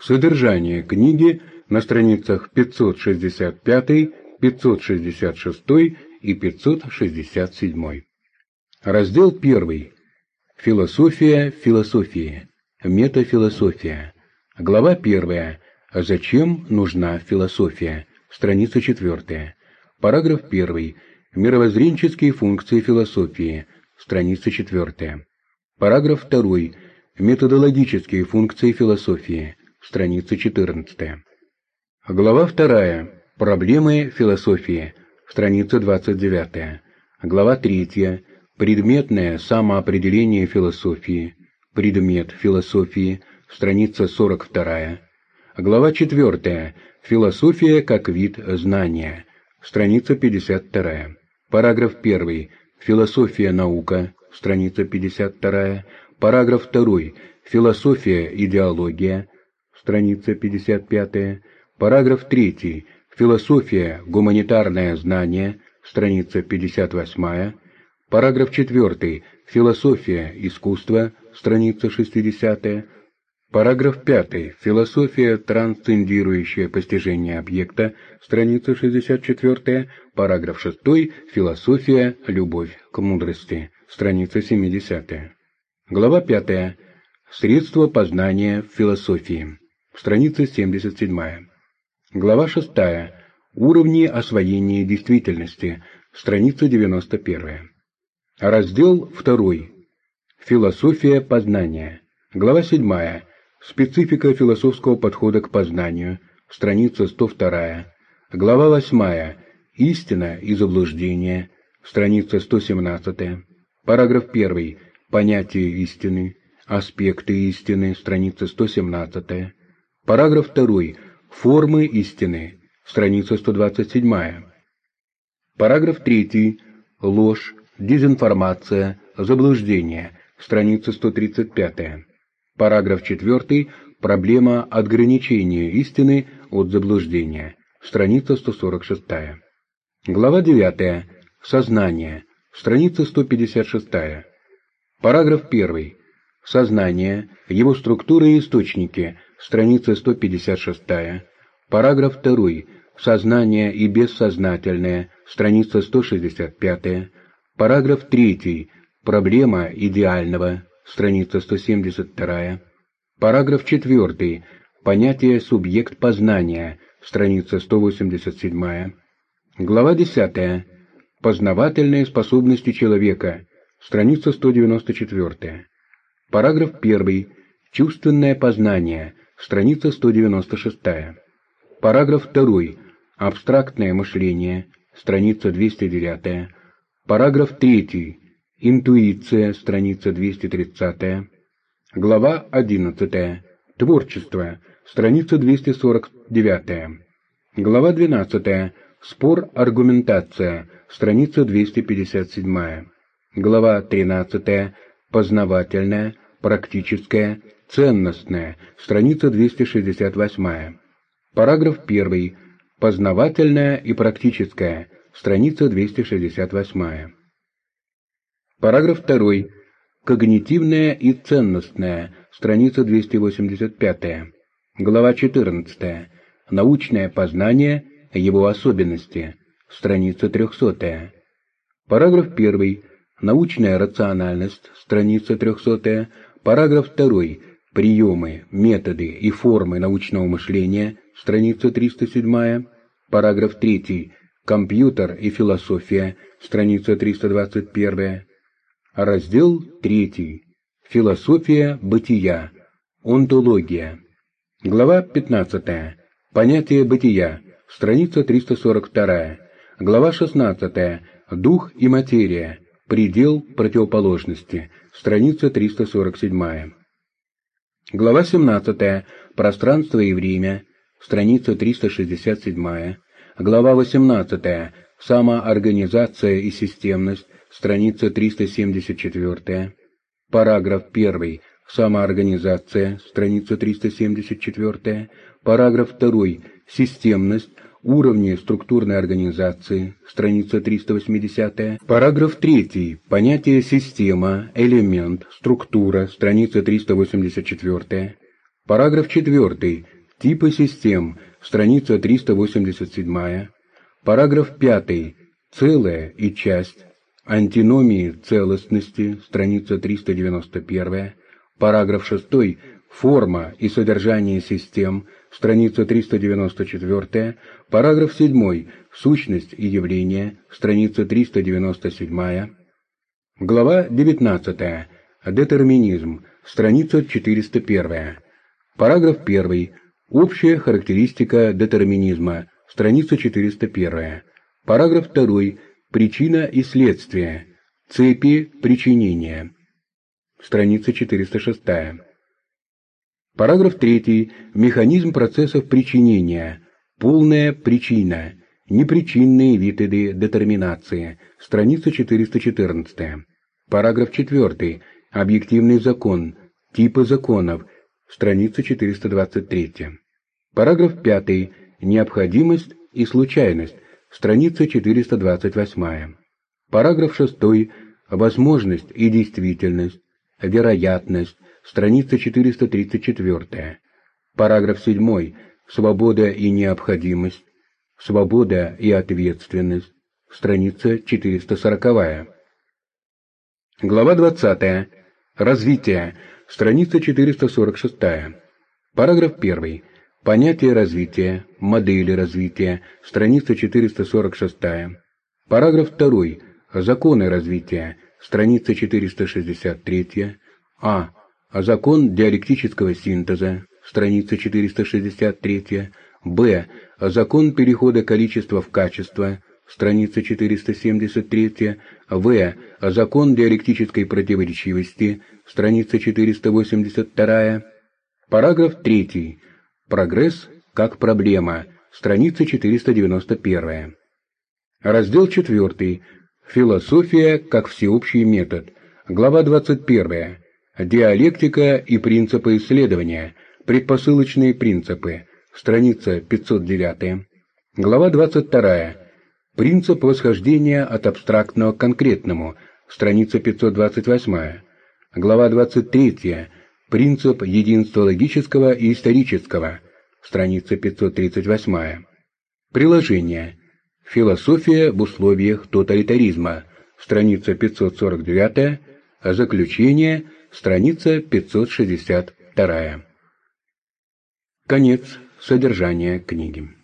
Содержание книги на страницах 565, 566 и 567. Раздел 1. Философия философии. Метафилософия. Глава 1. Зачем нужна философия? Страница 4. Параграф 1. Мировоззренческие функции философии. Страница 4. Параграф 2. Методологические функции философии. Страница 14. Глава 2. Проблемы философии. Страница 29. Глава 3. Предметное самоопределение философии. Предмет философии. Страница 42. Глава 4. Философия как вид знания. Страница 52. Параграф 1. Философия наука. Страница 52. Параграф 2. Философия идеология. Страница 55. Параграф 3. Философия гуманитарное знание. Страница 58. Параграф 4. Философия искусства, страница 60. Параграф 5. Философия трансцендирующее постижение объекта, страница 64. Параграф 6. Философия любовь к мудрости, страница 70. Глава 5. Средства познания в философии, страница 77. Глава 6. Уровни освоения действительности, страница 91. Раздел 2. Философия познания. Глава 7. Специфика философского подхода к познанию. Страница 102. Глава 8. Истина и заблуждение. Страница 117. Параграф 1. Понятие истины. Аспекты истины. Страница 117. Параграф 2. Формы истины. Страница 127. Параграф 3. Ложь Дезинформация, заблуждение, страница 135. Параграф 4. Проблема отграничения истины от заблуждения, страница 146. Глава 9. Сознание, страница 156. Параграф 1. Сознание, его структура и источники, страница 156. Параграф 2. Сознание и бессознательное, страница 165. Параграф 3. Проблема идеального. Страница 172. Параграф 4. Понятие субъект познания. Страница 187. Глава 10. Познавательные способности человека. Страница 194. Параграф 1. Чувственное познание. Страница 196. Параграф 2. Абстрактное мышление. Страница 209. Параграф 3. Интуиция, страница 230. Глава 11. Творчество, страница 249. Глава 12. Спор, аргументация, страница 257. Глава 13. Познавательная, практическая, ценностная, страница 268. Параграф 1. Познавательная и практическая, страница 268. Параграф 2. Когнитивное и ценностное, страница 285. Глава 14. Научное познание, его особенности, страница 300. Параграф 1. Научная рациональность, страница 300. Параграф 2. Приемы, методы и формы научного мышления, страница 307. Параграф 3. Компьютер и философия, страница 321. Раздел 3. Философия бытия. Онтология. Глава 15. Понятие бытия. Страница 342. Глава 16. Дух и материя. Предел противоположности. Страница 347. Глава 17. Пространство и время. Страница 367. Глава 18. Самоорганизация и системность. Страница 374. Параграф 1. Самоорганизация. Страница 374. Параграф 2. Системность. Уровни структурной организации. Страница 380. Параграф 3. Понятие система, элемент, структура. Страница 384. Параграф 4. Типы систем. Страница 387. Параграф 5. Целая и часть. Антиномии целостности. Страница 391. Параграф 6. Форма и содержание систем. Страница 394. Параграф 7. Сущность и явление. Страница 397. Глава 19. Детерминизм. Страница 401. Параграф 1. Общая характеристика детерминизма. Страница 401. Параграф 2. Причина и следствие. Цепи причинения. Страница 406. Параграф 3. Механизм процессов причинения. Полная причина. Непричинные виды детерминации. Страница 414. Параграф 4. Объективный закон. Типы законов. Страница 423. Параграф 5. Необходимость и случайность. Страница 428. Параграф 6. Возможность и действительность. Вероятность. Страница 434. Параграф 7. Свобода и необходимость. Свобода и ответственность. Страница 440. Глава 20. Развитие. Страница 446. Параграф 1. Понятие развития, модели развития. Страница 446. Параграф 2. Законы развития. Страница 463. А. Закон диалектического синтеза. Страница 463. Б. Закон перехода количества в качество страница 473, В. Закон диалектической противоречивости, страница 482, параграф 3. Прогресс как проблема, страница 491. Раздел 4. Философия как всеобщий метод, глава 21. Диалектика и принципы исследования, предпосылочные принципы, страница 509. Глава 22. Принцип восхождения от абстрактного к конкретному. Страница 528. Глава 23. Принцип единства логического и исторического. Страница 538. Приложение. Философия в условиях тоталитаризма. Страница 549. Заключение. Страница 562. Конец содержания книги.